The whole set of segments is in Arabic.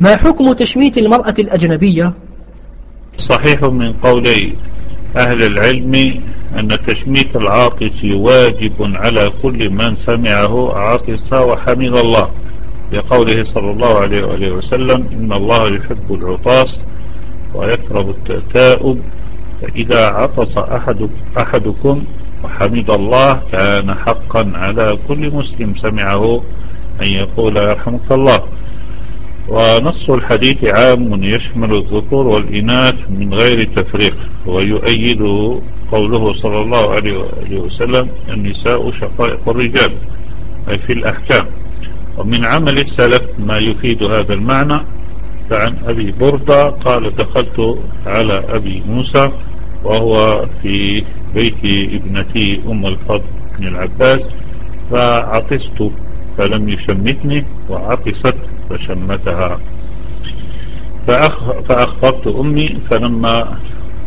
ما حكم تشميت المرأة الأجنبية؟ صحيح من قولي أهل العلم أن تشميت العاطس واجب على كل من سمعه عاطس وحمد الله. لقوله صلى الله عليه وآله وسلم إن الله يحب العطاس ويكره التأتاؤب فإذا عطس أحد أحدكم وحمد الله كان حقا على كل مسلم سمعه أن يقول يرحمك الله. ونص الحديث عام يشمل الذكور والإناث من غير تفريق ويؤيده قوله صلى الله عليه وسلم النساء شقائق الرجال أي في الأحكام. ومن عمل السلف ما يفيد هذا المعنى فعن أبي بردة قال دخلت على أبي موسى وهو في بيت ابنتي أم الفضل بن العباس فعطست فلم يشمتني وعطست فشمتها. فأخ فأخبرت أمي فلما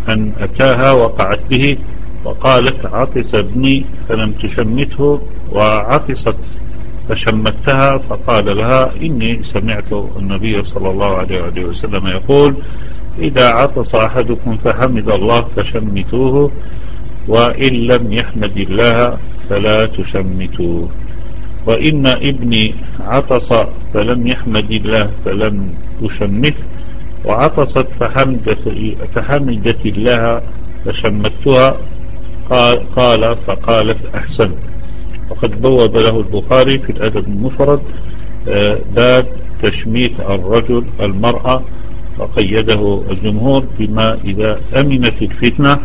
أن أتاها وقعت به وقالت عطس ابني فلم تشمته وعطست فشمتها فقال لها إني سمعت النبي صلى الله عليه وسلم يقول إذا عطس أحدكم فحمد الله فشمتوه وإن لم يحمد الله فلا تشمتوه. وإن ابني عطس فلم يحمد الله فلم أشمته وعطست فحمدت, فحمدت الله فشمتها قال, قال فقالت أحسنت. وقد بوب له البخاري في الأدب المفرد آه، باب تشميت الرجل المرأة وقيده الجمهور بما إذا أمنت الفتنة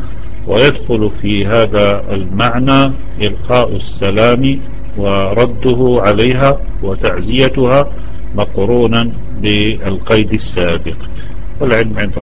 ويدخل في هذا المعنى إلقاء السلام ورده عليها وتعزيتها مقرونا بالقيد السابق. والعلم عند